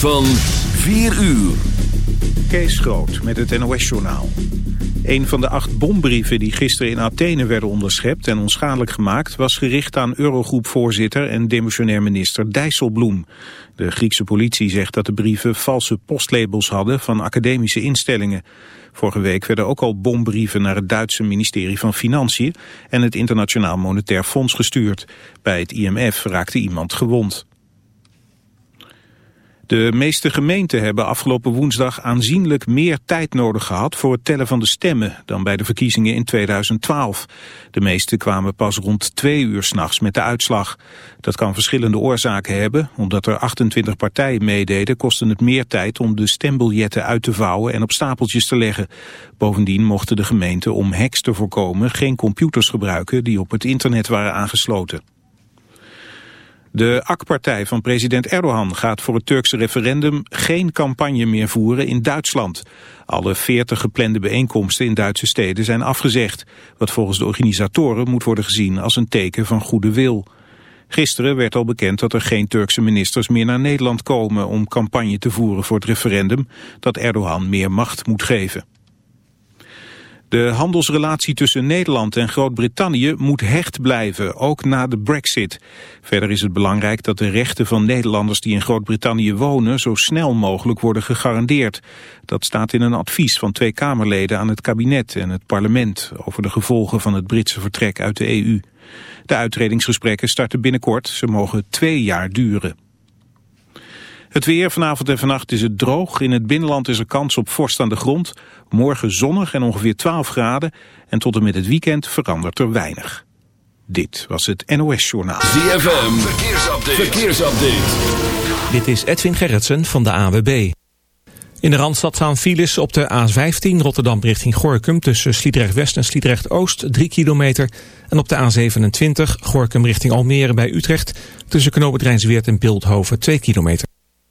Van 4 uur. Kees Groot met het NOS-journaal. Een van de acht bombrieven die gisteren in Athene werden onderschept en onschadelijk gemaakt... was gericht aan Eurogroep-voorzitter en demissionair minister Dijsselbloem. De Griekse politie zegt dat de brieven valse postlabels hadden van academische instellingen. Vorige week werden ook al bombrieven naar het Duitse ministerie van Financiën... en het Internationaal Monetair Fonds gestuurd. Bij het IMF raakte iemand gewond. De meeste gemeenten hebben afgelopen woensdag aanzienlijk meer tijd nodig gehad voor het tellen van de stemmen dan bij de verkiezingen in 2012. De meeste kwamen pas rond twee uur s'nachts met de uitslag. Dat kan verschillende oorzaken hebben. Omdat er 28 partijen meededen kostte het meer tijd om de stembiljetten uit te vouwen en op stapeltjes te leggen. Bovendien mochten de gemeenten om hacks te voorkomen geen computers gebruiken die op het internet waren aangesloten. De AK-partij van president Erdogan gaat voor het Turkse referendum geen campagne meer voeren in Duitsland. Alle 40 geplande bijeenkomsten in Duitse steden zijn afgezegd, wat volgens de organisatoren moet worden gezien als een teken van goede wil. Gisteren werd al bekend dat er geen Turkse ministers meer naar Nederland komen om campagne te voeren voor het referendum dat Erdogan meer macht moet geven. De handelsrelatie tussen Nederland en Groot-Brittannië moet hecht blijven, ook na de brexit. Verder is het belangrijk dat de rechten van Nederlanders die in Groot-Brittannië wonen zo snel mogelijk worden gegarandeerd. Dat staat in een advies van twee Kamerleden aan het kabinet en het parlement over de gevolgen van het Britse vertrek uit de EU. De uitredingsgesprekken starten binnenkort, ze mogen twee jaar duren. Het weer vanavond en vannacht is het droog. In het binnenland is er kans op vorst aan de grond. Morgen zonnig en ongeveer 12 graden. En tot en met het weekend verandert er weinig. Dit was het NOS Journaal. ZFM, verkeersupdate. verkeersupdate. Dit is Edwin Gerritsen van de AWB. In de Randstad staan files op de A15 Rotterdam richting Gorkum... tussen Sliedrecht West en Sliedrecht Oost, 3 kilometer. En op de A27 Gorkum richting Almere bij Utrecht... tussen Knoopend Rijnsweert en Beeldhoven, 2 kilometer.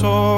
corazón.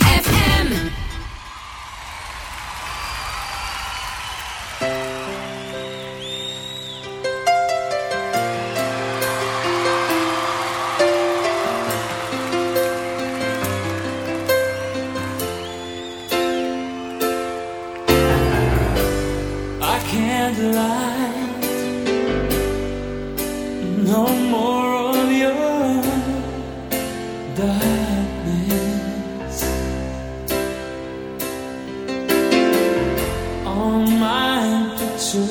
on my picture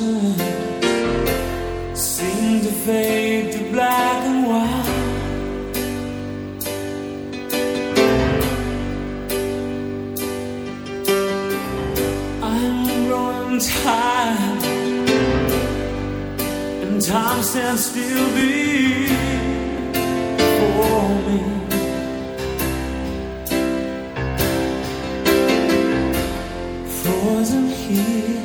seem to fade to black and white. I'm growing tired, and time stands still before me. frozen here.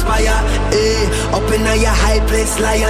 Inspire. Eh, up in your high place, liars.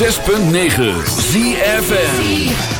106.9 ZFN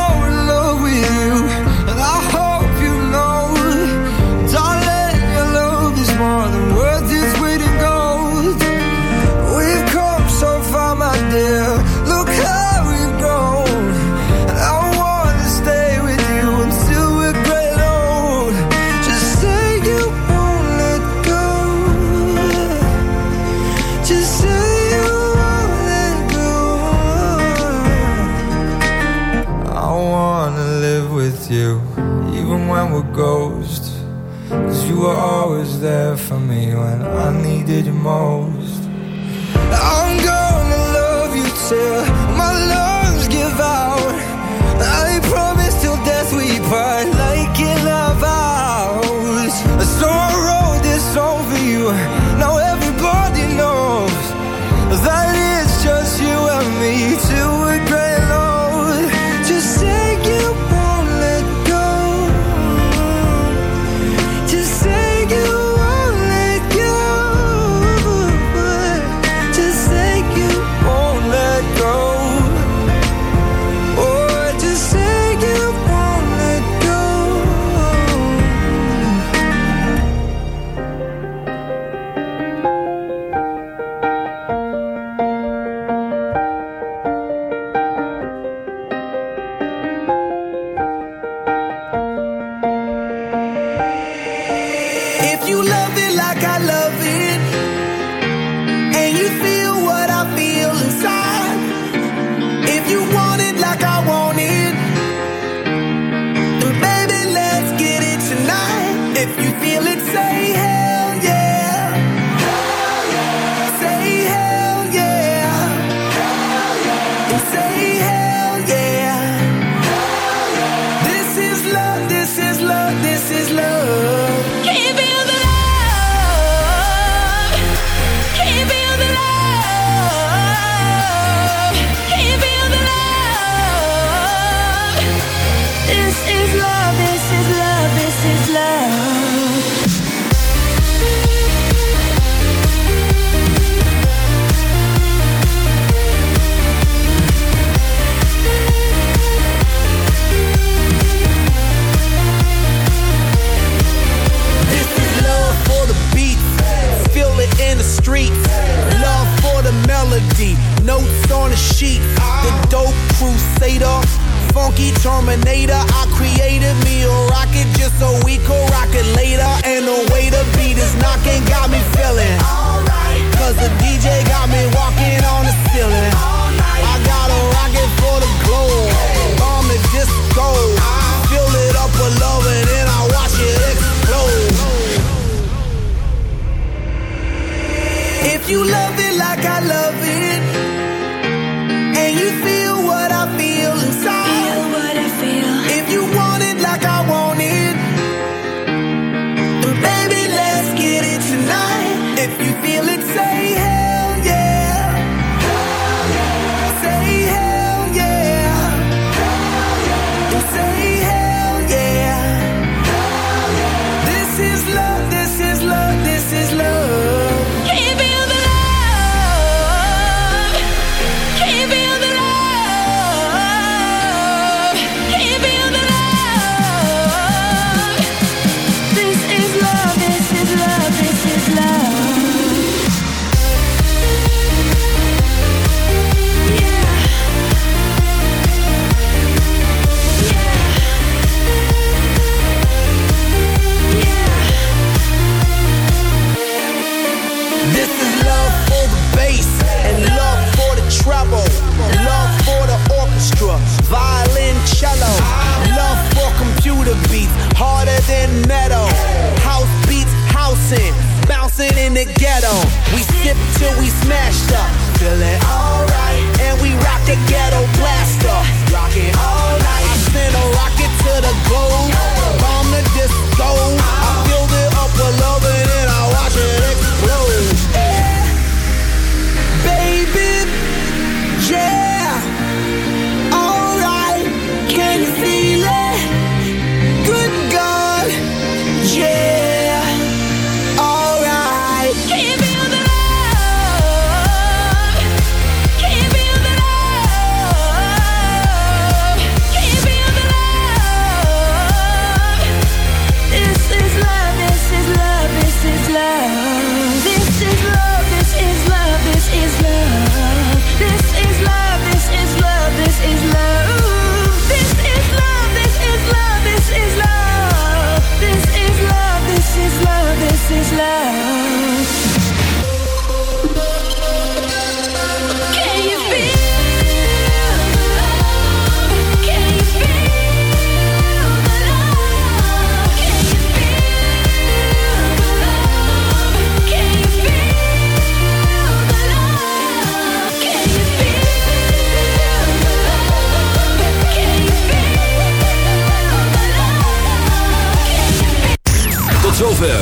you, even when we're ghosts. Cause you were always there for me when I needed you most. I'm gonna love you till my lungs give out. I promise till death we part, till we smashed up. Feeling alright, and we rock again.